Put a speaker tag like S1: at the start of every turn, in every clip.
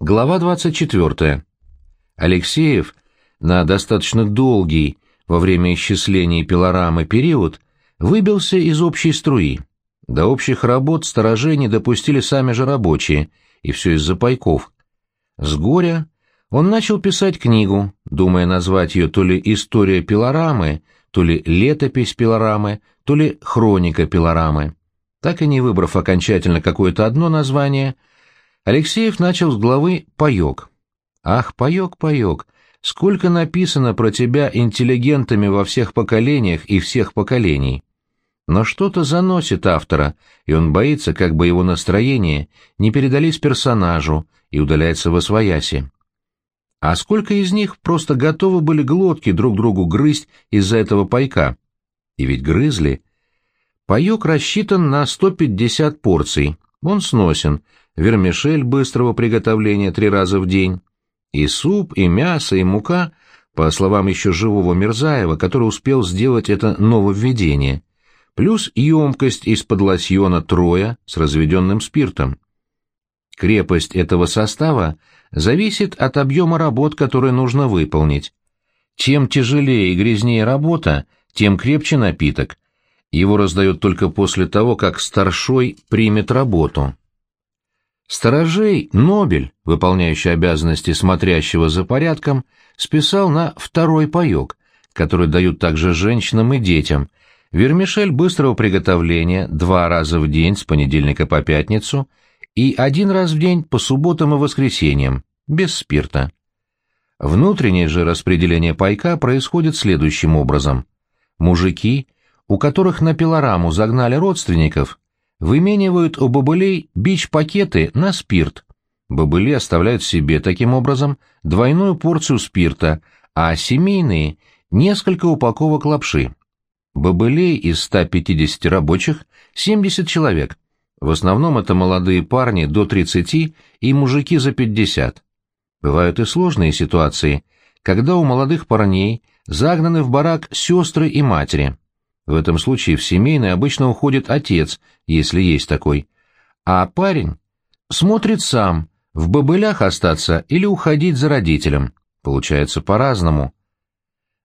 S1: Глава 24. Алексеев на достаточно долгий во время исчисления пилорамы период выбился из общей струи. До общих работ сторожей не допустили сами же рабочие, и все из-за пайков. С горя он начал писать книгу, думая назвать ее то ли «История пилорамы», то ли «Летопись пилорамы», то ли «Хроника пилорамы». Так и не выбрав окончательно какое-то одно название – Алексеев начал с главы «Паек». «Ах, паек, паек, сколько написано про тебя интеллигентами во всех поколениях и всех поколений». Но что-то заносит автора, и он боится, как бы его настроение не передались персонажу и удаляется во свояси. А сколько из них просто готовы были глотки друг другу грызть из-за этого пайка? И ведь грызли. Паек рассчитан на 150 порций, он сносен, вермишель быстрого приготовления три раза в день, и суп, и мясо, и мука, по словам еще живого Мирзаева, который успел сделать это нововведение, плюс емкость из-под лосьона Троя с разведенным спиртом. Крепость этого состава зависит от объема работ, которые нужно выполнить. Чем тяжелее и грязнее работа, тем крепче напиток. Его раздают только после того, как старшой примет работу. Сторожей Нобель, выполняющий обязанности смотрящего за порядком, списал на второй паек, который дают также женщинам и детям, вермишель быстрого приготовления два раза в день с понедельника по пятницу и один раз в день по субботам и воскресеньям, без спирта. Внутреннее же распределение пайка происходит следующим образом. Мужики, у которых на пилораму загнали родственников, выменивают у бобылей бич-пакеты на спирт. Бобыли оставляют себе таким образом двойную порцию спирта, а семейные – несколько упаковок лапши. Бобылей из 150 рабочих – 70 человек. В основном это молодые парни до 30 и мужики за 50. Бывают и сложные ситуации, когда у молодых парней загнаны в барак сестры и матери. В этом случае в семейный обычно уходит отец, если есть такой. А парень смотрит сам, в бобылях остаться или уходить за родителем. Получается по-разному.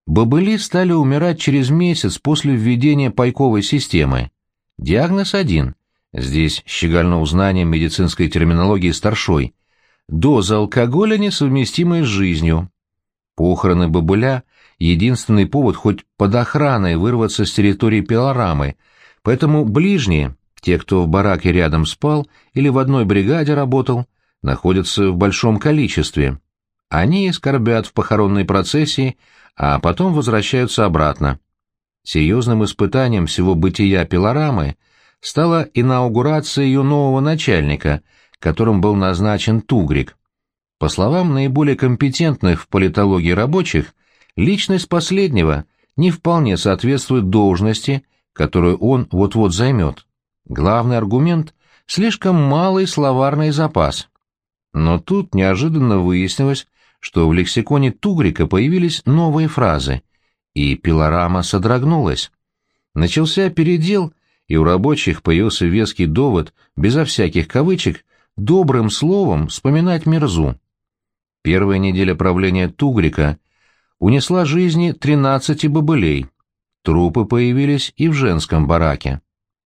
S1: Бобыли стали умирать через месяц после введения пайковой системы. Диагноз один. Здесь щегольно узнанием медицинской терминологии старшой. Доза алкоголя несовместимая с жизнью. Похороны бобыля — единственный повод хоть под охраной вырваться с территории пилорамы, поэтому ближние, те, кто в бараке рядом спал или в одной бригаде работал, находятся в большом количестве. Они скорбят в похоронной процессии, а потом возвращаются обратно. Серьезным испытанием всего бытия пилорамы стала инаугурация ее нового начальника, которым был назначен Тугрик. По словам наиболее компетентных в политологии рабочих, Личность последнего не вполне соответствует должности, которую он вот-вот займет. Главный аргумент — слишком малый словарный запас. Но тут неожиданно выяснилось, что в лексиконе Тугрика появились новые фразы, и пилорама содрогнулась. Начался передел, и у рабочих появился веский довод, безо всяких кавычек, добрым словом вспоминать Мерзу. Первая неделя правления Тугрика — унесла жизни тринадцати бобылей. Трупы появились и в женском бараке.